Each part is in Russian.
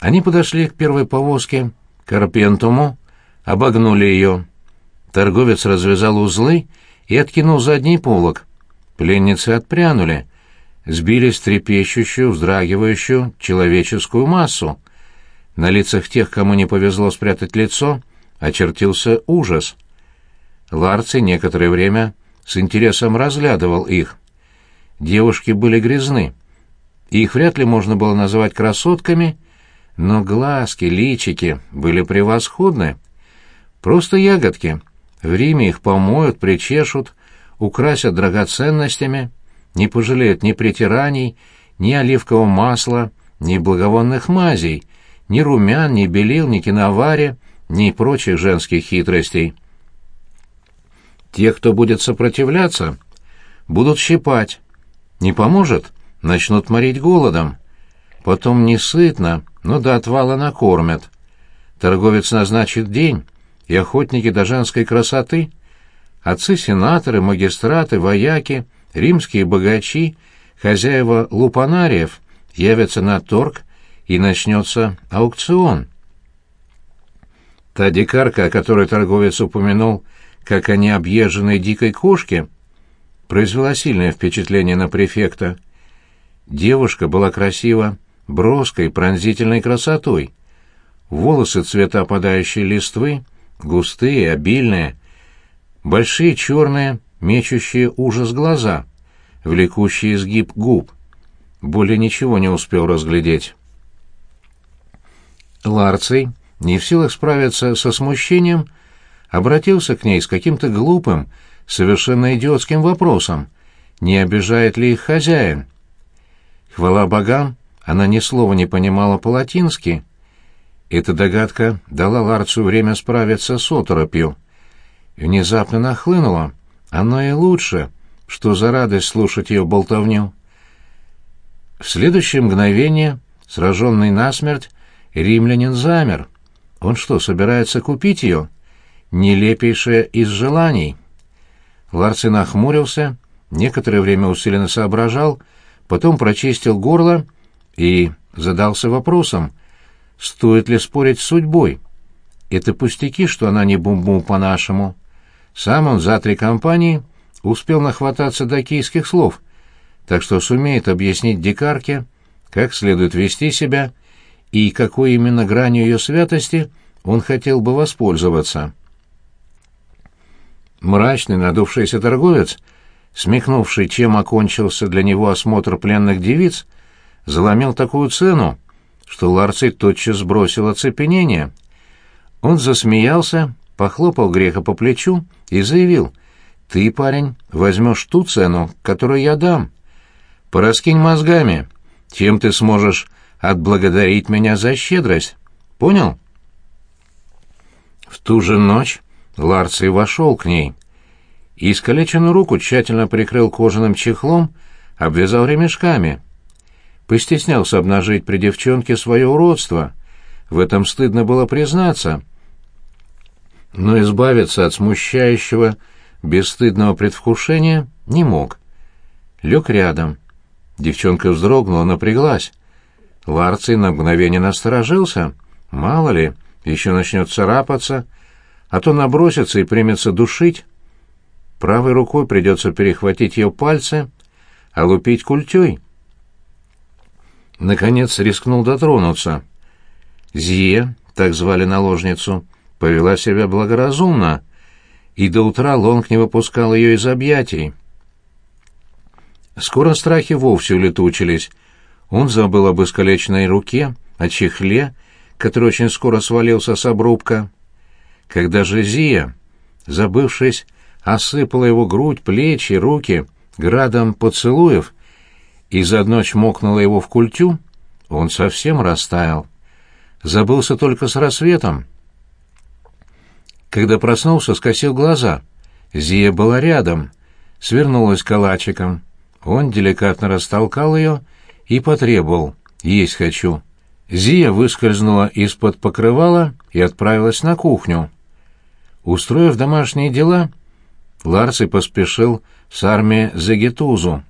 Они подошли к первой повозке, к Арпентуму, обогнули ее. Торговец развязал узлы и откинул задний полог. Пленницы отпрянули, сбились трепещущую, вздрагивающую человеческую массу. На лицах тех, кому не повезло спрятать лицо, очертился ужас. Ларций некоторое время с интересом разглядывал их. Девушки были грязны. Их вряд ли можно было называть красотками, но глазки, личики были превосходны. Просто ягодки. В Риме их помоют, причешут, украсят драгоценностями, не пожалеют ни притираний, ни оливкового масла, ни благовонных мазей, ни румян, ни белил, ни киновари, ни прочих женских хитростей. Тех, кто будет сопротивляться, будут щипать. Не поможет? Начнут морить голодом. Потом не сытно, но до отвала накормят. Торговец назначит день, и охотники до женской красоты, отцы-сенаторы, магистраты, вояки, римские богачи, хозяева лупанариев явятся на торг, и начнется аукцион. Та дикарка, о которой торговец упомянул, как о необъезженной дикой кошке, произвела сильное впечатление на префекта. Девушка была красива броской, пронзительной красотой. Волосы цвета опадающей листвы, густые, обильные, большие черные, мечущие ужас глаза, влекущий изгиб губ. Более ничего не успел разглядеть. Ларций, не в силах справиться со смущением, обратился к ней с каким-то глупым, совершенно идиотским вопросом, не обижает ли их хозяин. Хвала богам, она ни слова не понимала по-латински. Эта догадка дала Ларцу время справиться с оторопью. Внезапно нахлынула. Оно и лучше, что за радость слушать ее болтовню. В следующее мгновение, сраженный насмерть, римлянин замер. Он что, собирается купить ее? Нелепейшее из желаний. Ларцин нахмурился, некоторое время усиленно соображал, потом прочистил горло и задался вопросом, стоит ли спорить с судьбой. Это пустяки, что она не бум-бум по-нашему. Сам он за три компании успел нахвататься до киевских слов, так что сумеет объяснить дикарке, как следует вести себя и какой именно гранью ее святости он хотел бы воспользоваться. Мрачный, надувшийся торговец, смехнувший, чем окончился для него осмотр пленных девиц, заломил такую цену, что Ларций тотчас сбросил оцепенение. Он засмеялся, похлопал греха по плечу и заявил, «Ты, парень, возьмешь ту цену, которую я дам. Пораскинь мозгами, чем ты сможешь отблагодарить меня за щедрость. Понял?» В ту же ночь Ларций вошел к ней. Искалеченную руку тщательно прикрыл кожаным чехлом, обвязал ремешками. Постеснялся обнажить при девчонке свое уродство. В этом стыдно было признаться. Но избавиться от смущающего, бесстыдного предвкушения не мог. Лег рядом. Девчонка вздрогнула, напряглась. Ларций на мгновение насторожился. Мало ли, еще начнет царапаться, а то набросится и примется душить. Правой рукой придется перехватить ее пальцы, а лупить культей. Наконец рискнул дотронуться. Зия, так звали наложницу, повела себя благоразумно, и до утра Лонг не выпускал ее из объятий. Скоро страхи вовсе улетучились. Он забыл об искалеченной руке, о чехле, который очень скоро свалился с обрубка. Когда же Зия, забывшись, осыпала его грудь, плечи, руки градом поцелуев и заодно чмокнула его в культю, он совсем растаял. Забылся только с рассветом. Когда проснулся, скосил глаза. Зия была рядом, свернулась калачиком. Он деликатно растолкал ее и потребовал «Есть хочу». Зия выскользнула из-под покрывала и отправилась на кухню. Устроив домашние дела, Ларций поспешил с армией за Гетузу.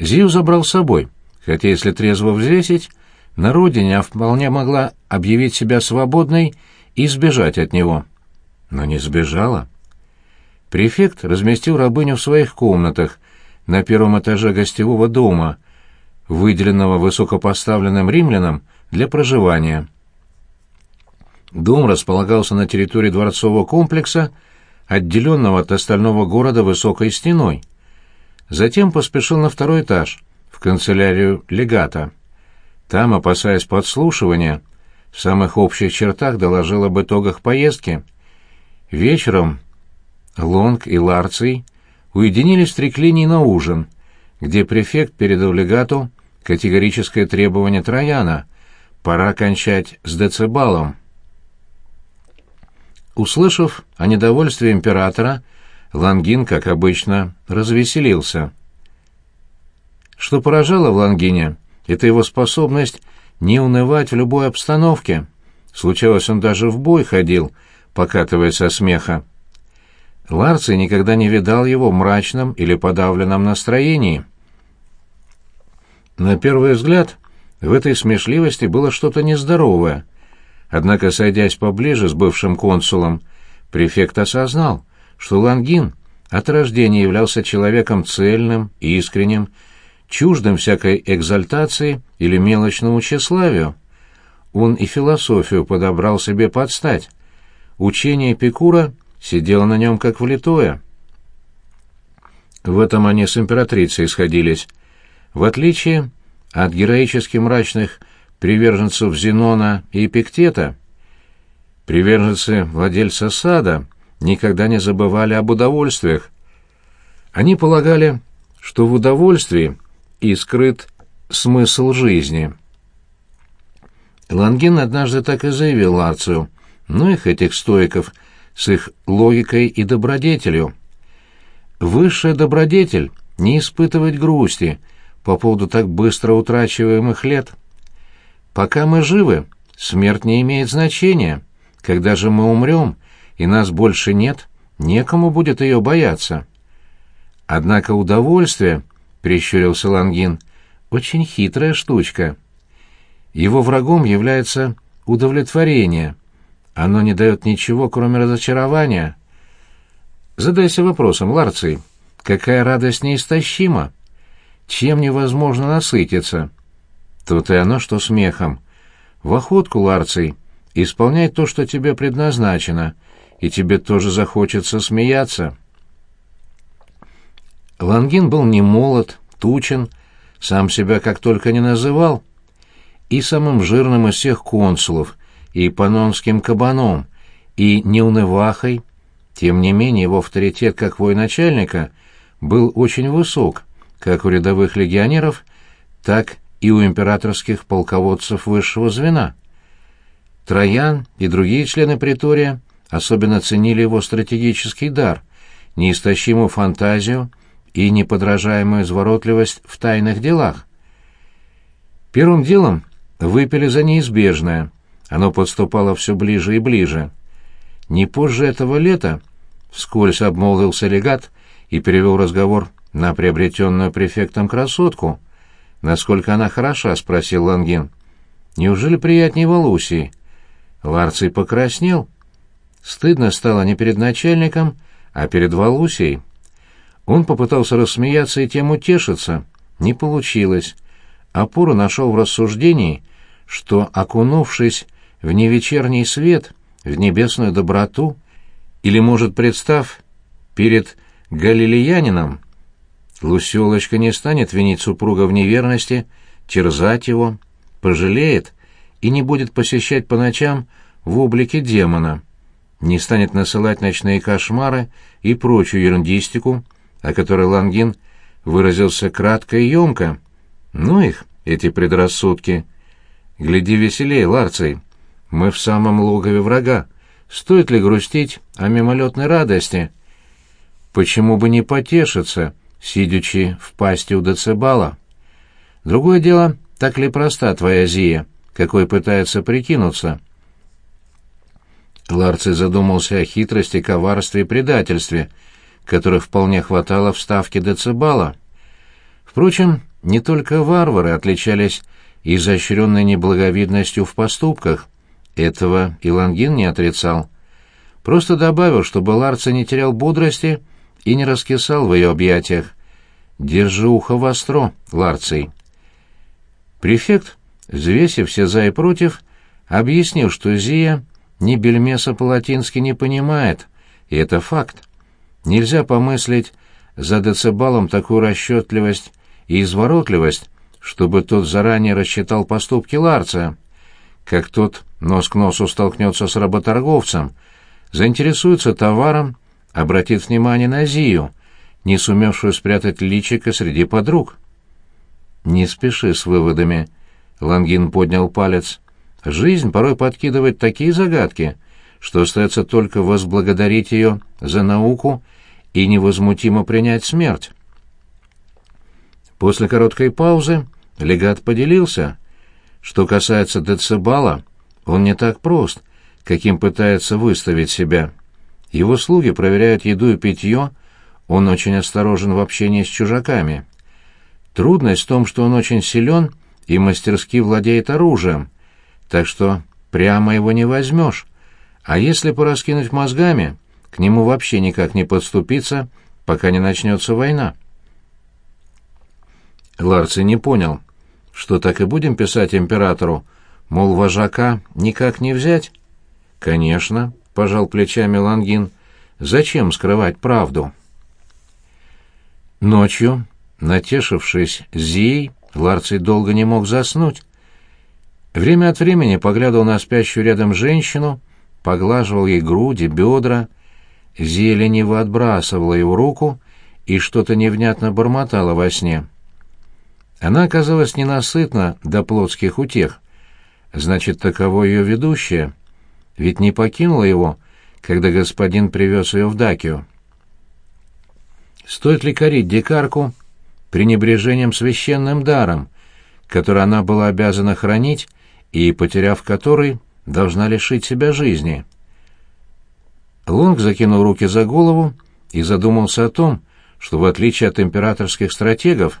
Зию забрал с собой, хотя, если трезво взвесить, на родине а вполне могла объявить себя свободной и сбежать от него. Но не сбежала. Префект разместил рабыню в своих комнатах на первом этаже гостевого дома, выделенного высокопоставленным римлянам для проживания. Дом располагался на территории дворцового комплекса, отделенного от остального города высокой стеной. Затем поспешил на второй этаж, в канцелярию легата. Там, опасаясь подслушивания, в самых общих чертах доложил об итогах поездки. Вечером Лонг и Ларций уединились в треклинии на ужин, где префект передал легату категорическое требование Трояна — пора кончать с децибалом. Услышав о недовольстве императора, Лангин, как обычно, развеселился. Что поражало в Лангине, это его способность не унывать в любой обстановке. Случалось, он даже в бой ходил, покатываясь со смеха. Ларций никогда не видал его в мрачном или подавленном настроении. На первый взгляд, в этой смешливости было что-то нездоровое. Однако, сойдясь поближе с бывшим консулом, префект осознал, что Лангин от рождения являлся человеком цельным, искренним, чуждым всякой экзальтации или мелочному тщеславию. Он и философию подобрал себе под стать. Учение Эпикура сидело на нем как влитое. В этом они с императрицей сходились. В отличие от героически мрачных приверженцев Зенона и Эпиктета, приверженцы владельца сада никогда не забывали об удовольствиях. Они полагали, что в удовольствии и скрыт смысл жизни. Лангин однажды так и заявил Ларцию, ну их этих стоиков с их логикой и добродетелью. Высшая добродетель — не испытывать грусти по поводу так быстро утрачиваемых лет. Пока мы живы, смерть не имеет значения. Когда же мы умрем, и нас больше нет, некому будет ее бояться. Однако удовольствие — прищурился Лангин. «Очень хитрая штучка. Его врагом является удовлетворение. Оно не дает ничего, кроме разочарования. Задайся вопросом, Ларций, какая радость неистощима? Чем невозможно насытиться? Тут и оно, что смехом. В охотку, Ларций, исполняй то, что тебе предназначено, и тебе тоже захочется смеяться». Лангин был не молод, тучен, сам себя как только не называл, и самым жирным из всех консулов, и панонским кабаном, и неунывахой. Тем не менее, его авторитет как военачальника был очень высок, как у рядовых легионеров, так и у императорских полководцев высшего звена. Троян и другие члены притория особенно ценили его стратегический дар, неистощимую фантазию и неподражаемую изворотливость в тайных делах. Первым делом выпили за неизбежное. Оно подступало все ближе и ближе. Не позже этого лета вскользь обмолвился легат и перевел разговор на приобретенную префектом красотку. «Насколько она хороша?» — спросил Лангин. «Неужели приятнее Валусии?» Ларций покраснел. Стыдно стало не перед начальником, а перед Валусией. Он попытался рассмеяться и тем утешиться. Не получилось. Опору нашел в рассуждении, что, окунувшись в невечерний свет, в небесную доброту, или, может, представ перед галилеянином, Луселочка не станет винить супруга в неверности, терзать его, пожалеет и не будет посещать по ночам в облике демона, не станет насылать ночные кошмары и прочую ерундистику, о которой Лангин выразился кратко и емко. Ну их, эти предрассудки. Гляди веселее, Ларций. Мы в самом логове врага. Стоит ли грустить о мимолетной радости? Почему бы не потешиться, сидячи в пасти у Децибала? Другое дело, так ли проста твоя Зия, какой пытается прикинуться? Ларций задумался о хитрости, коварстве и предательстве — которых вполне хватало в ставке децибала. Впрочем, не только варвары отличались изощренной неблаговидностью в поступках. Этого и Лангин не отрицал. Просто добавил, чтобы Ларца не терял бодрости и не раскисал в ее объятиях. «Держи ухо востро, Ларций». Префект, взвесив все за и против, объяснил, что Зия ни бельмеса по-латински не понимает, и это факт. Нельзя помыслить за децибалом такую расчетливость и изворотливость, чтобы тот заранее рассчитал поступки Ларца, как тот нос к носу столкнется с работорговцем, заинтересуется товаром, обратит внимание на Зию, не сумевшую спрятать личико среди подруг. «Не спеши с выводами», — Лангин поднял палец. «Жизнь порой подкидывает такие загадки, что остается только возблагодарить ее за науку и невозмутимо принять смерть». После короткой паузы легат поделился. Что касается Децибала, он не так прост, каким пытается выставить себя. Его слуги проверяют еду и питье, он очень осторожен в общении с чужаками. Трудность в том, что он очень силен и мастерски владеет оружием, так что прямо его не возьмешь. А если пораскинуть мозгами, к нему вообще никак не подступиться, пока не начнется война. Ларци не понял, что так и будем писать императору, мол, вожака никак не взять? Конечно, пожал плечами Лангин, зачем скрывать правду? Ночью, натешившись Зией, Ларций долго не мог заснуть. Время от времени поглядывал на спящую рядом женщину, поглаживал ей груди, бедра. Зия лениво отбрасывала его руку и что-то невнятно бормотала во сне. Она оказалась ненасытна до плотских утех. Значит, таково ее ведущее. Ведь не покинула его, когда господин привез ее в Дакию. Стоит ли корить дикарку пренебрежением священным даром, который она была обязана хранить и, потеряв который, должна лишить себя жизни? Лонг закинул руки за голову и задумался о том, что, в отличие от императорских стратегов,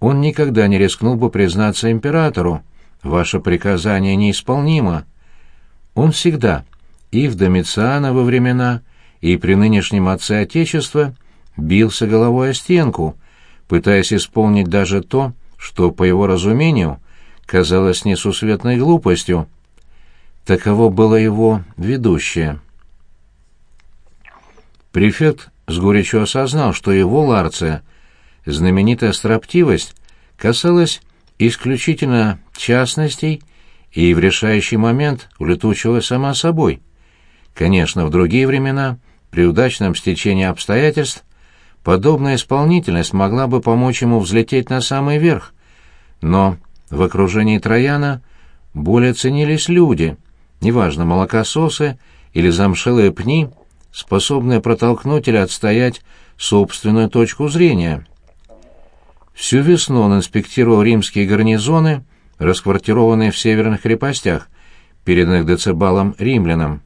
он никогда не рискнул бы признаться императору. Ваше приказание неисполнимо. Он всегда, и в Домициана во времена, и при нынешнем отце Отечества, бился головой о стенку, пытаясь исполнить даже то, что, по его разумению, казалось несусветной глупостью. Таково было его ведущее. Префект с горечью осознал, что его Ларция — знаменитая строптивость касалась исключительно частностей и в решающий момент улетучилась сама собой. Конечно, в другие времена, при удачном стечении обстоятельств, подобная исполнительность могла бы помочь ему взлететь на самый верх, но в окружении Трояна более ценились люди, неважно, молокососы или замшелые пни, способные протолкнуть или отстоять собственную точку зрения. Всю весну он инспектировал римские гарнизоны, расквартированные в северных крепостях, переданных децибалом римлянам.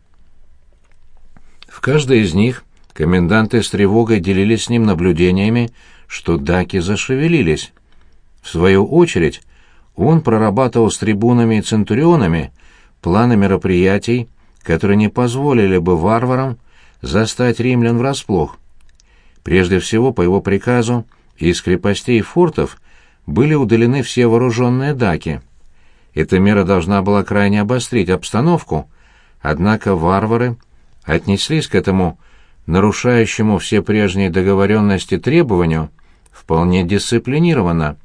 В каждой из них коменданты с тревогой делились с ним наблюдениями, что даки зашевелились. В свою очередь, он прорабатывал с трибунами и центурионами планы мероприятий, которые не позволили бы варварам застать римлян врасплох. Прежде всего, по его приказу, из крепостей и фортов были удалены все вооруженные даки. Эта мера должна была крайне обострить обстановку, однако варвары отнеслись к этому нарушающему все прежние договоренности требованию вполне дисциплинированно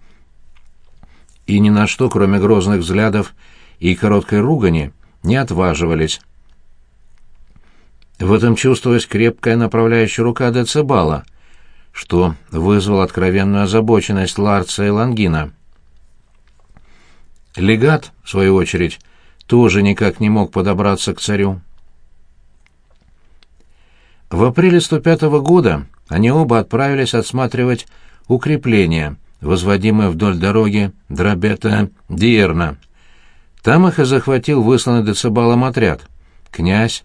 и ни на что, кроме грозных взглядов и короткой ругани, не отваживались. В этом чувствовалась крепкая направляющая рука Децибала — что вызвал откровенную озабоченность Ларца и Лангина. Легат, в свою очередь, тоже никак не мог подобраться к царю. В апреле 105 года они оба отправились осматривать укрепления, возводимые вдоль дороги Драбета-Диерна. Там их и захватил высланный децибалом отряд. Князь,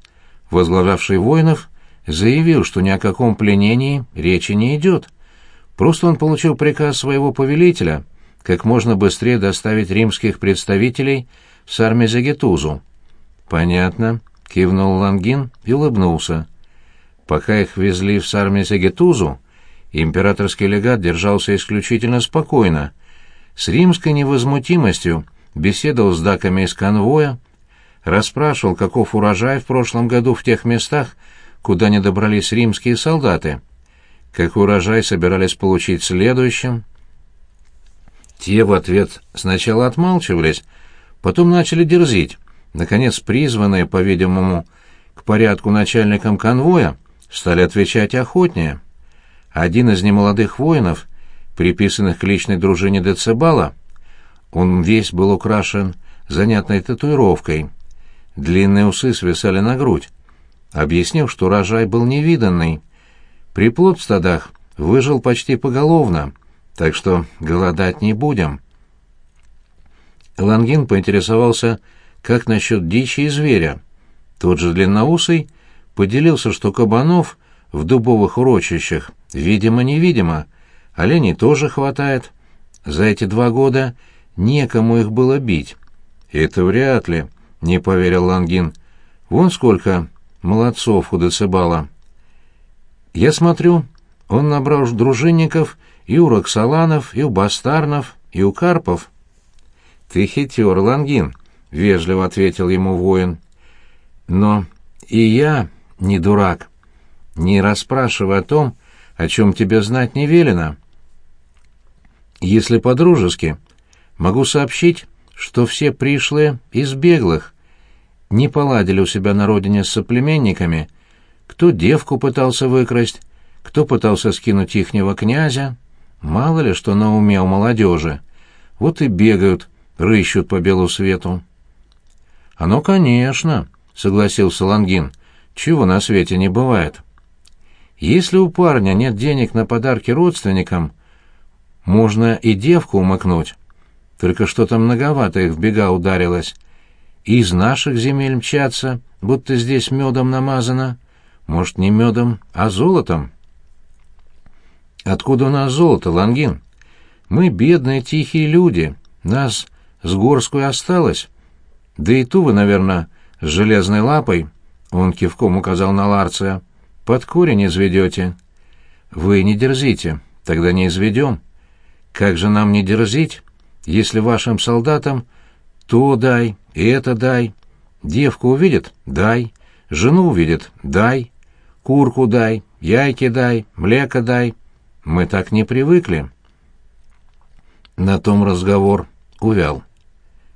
возглавлявший воинов, заявил, что ни о каком пленении речи не идет. Просто он получил приказ своего повелителя как можно быстрее доставить римских представителей в Сармезагетузу. «Понятно», — кивнул Лангин и улыбнулся. Пока их везли в Сармезагетузу, императорский легат держался исключительно спокойно. С римской невозмутимостью беседовал с даками из конвоя, расспрашивал, каков урожай в прошлом году в тех местах, куда не добрались римские солдаты, какой урожай собирались получить следующим. Те в ответ сначала отмалчивались, потом начали дерзить. Наконец, призванные, по-видимому, к порядку начальникам конвоя, стали отвечать охотнее. Один из немолодых воинов, приписанных к личной дружине Децибала, он весь был украшен занятной татуировкой. Длинные усы свисали на грудь. Объяснил, что урожай был невиданный. Приплод в стадах выжил почти поголовно, так что голодать не будем. Лангин поинтересовался, как насчет дичи и зверя. Тот же длинноусый поделился, что кабанов в дубовых урочищах видимо-невидимо, оленей тоже хватает. За эти два года некому их было бить. «Это вряд ли», — не поверил Лангин. «Вон сколько молодцов у Децибала». «Я смотрю, он набрал дружинников и у Роксоланов, и у Бастарнов, и у Карпов». «Ты хитер, Лангин», — вежливо ответил ему воин. «Но и я не дурак. Не расспрашивай о том, о чем тебе знать не велено. Если по-дружески, могу сообщить, что все пришлые из беглых не поладили у себя на родине с соплеменниками, кто девку пытался выкрасть, кто пытался скинуть ихнего князя, мало ли что на уме у молодежи. Вот и бегают, рыщут по белу свету. — Оно, конечно, — согласился Лангин, — чего на свете не бывает. Если у парня нет денег на подарки родственникам, можно и девку умыкнуть. Только что-то многовато их в бега ударилось. И из наших земель мчаться, будто здесь медом намазано. Может, не медом, а золотом? Откуда у нас золото, Лангин? Мы бедные тихие люди, нас с горской осталось. Да и ту вы, наверное, с железной лапой, он кивком указал на Ларция, под корень изведете. Вы не дерзите, тогда не изведем. Как же нам не дерзить, если вашим солдатам то дай, и это дай, девку увидит — дай, жену увидит — дай, курку дай, яйки дай, млеко дай. Мы так не привыкли. На том разговор увял.